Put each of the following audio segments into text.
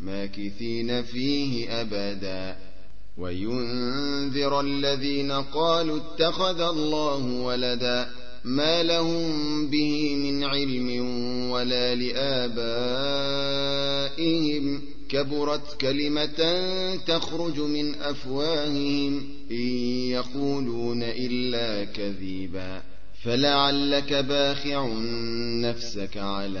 ماكثين فيه أبدا. وينذر الذين قالوا اتخذ الله ولدا ما لهم به من علم ولا لآبائهم. كبرت كلمة تخرج من أفواههم. إن يقولون إلا كذيبا فلعلك باخع نفسك على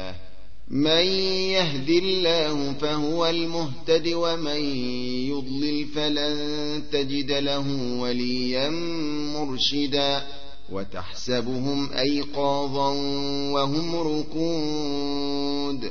من يهد الله فهو المهتد ومن يضلل فلن تجد له وليا مرشدا وتحسبهم أيقاظا وهم ركود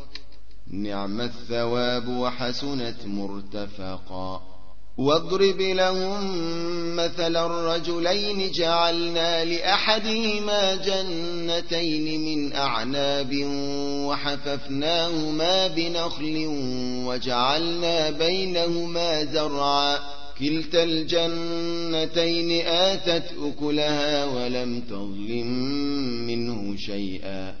نعم الثواب وحسنت مرتفقا. واضرب لهم مثل الرجلين جعلنا لأحدهما جنتين من أعناب وحففناهما بنخل وجعلنا بينهما زرعا. كلتا الجنتين آتت أكلها ولم تظلم منه شيئا.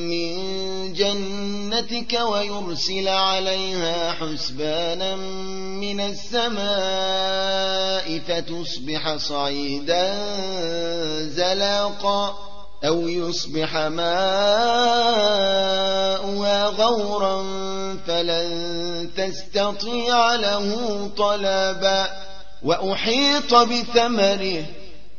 من جنتك ويرسل عليها حسبانا من السماء فتصبح صعيدا زلاقا أو يصبح ماؤها غورا فلن تستطيع له طلبا وأحيط بثمره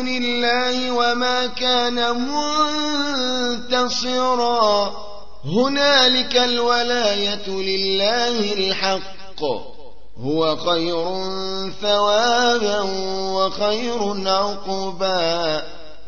دون الله وما كان منتصرا. هنالك الولاية لله الحق. هو خير ثوابا وخير عقبا.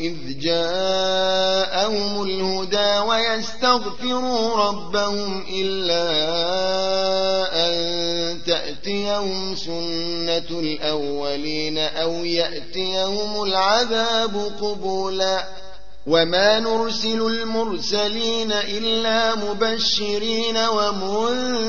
إذ جاءهم الهدى ويستغفروا ربهم إلا أن تأتيهم سنة الأولين أو يأتيهم العذاب قبولا. وما نرسل المرسلين إلا مبشرين ومنذرين.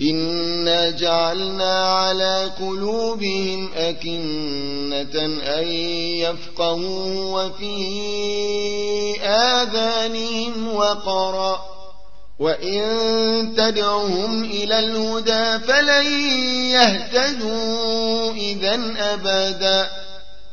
إنا جعلنا على قلوبهم أكنة أن يفقهوا وفي آذانهم وقرأ وإن تدعهم إلى الهدى فلن يهتدوا إذا أبدا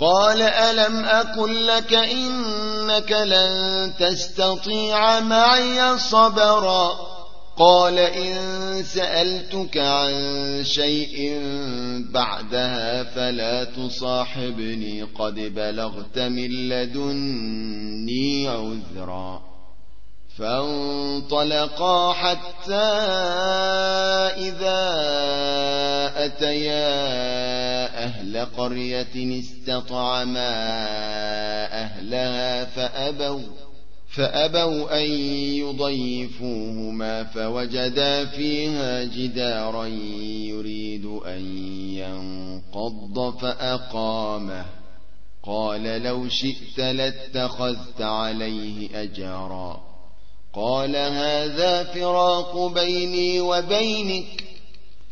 قال ألم أقل لك إنك لن تستطيع معي صبرا قال إن سألتك عن شيء بعدها فلا تصاحبني قد بلغت من لدني عذرا فانطلقا حتى إذا أتيا أهل قرية استطعما أهلها فأبوا فأبوا أن يضيفوهما فوجدا فيها جدارا يريد أن ينقض فأقامه. قال لو شئت لاتخذت عليه أجارا قال هذا فراق بيني وبينك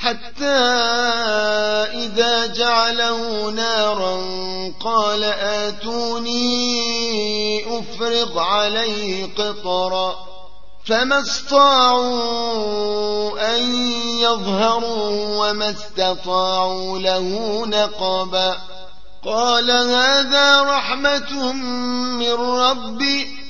حتى إذا جعله نارا قال آتوني أفرغ عليه قطرا فما استطاعوا أن يظهروا وما استطاعوا له نقبا قال هذا رحمة من ربي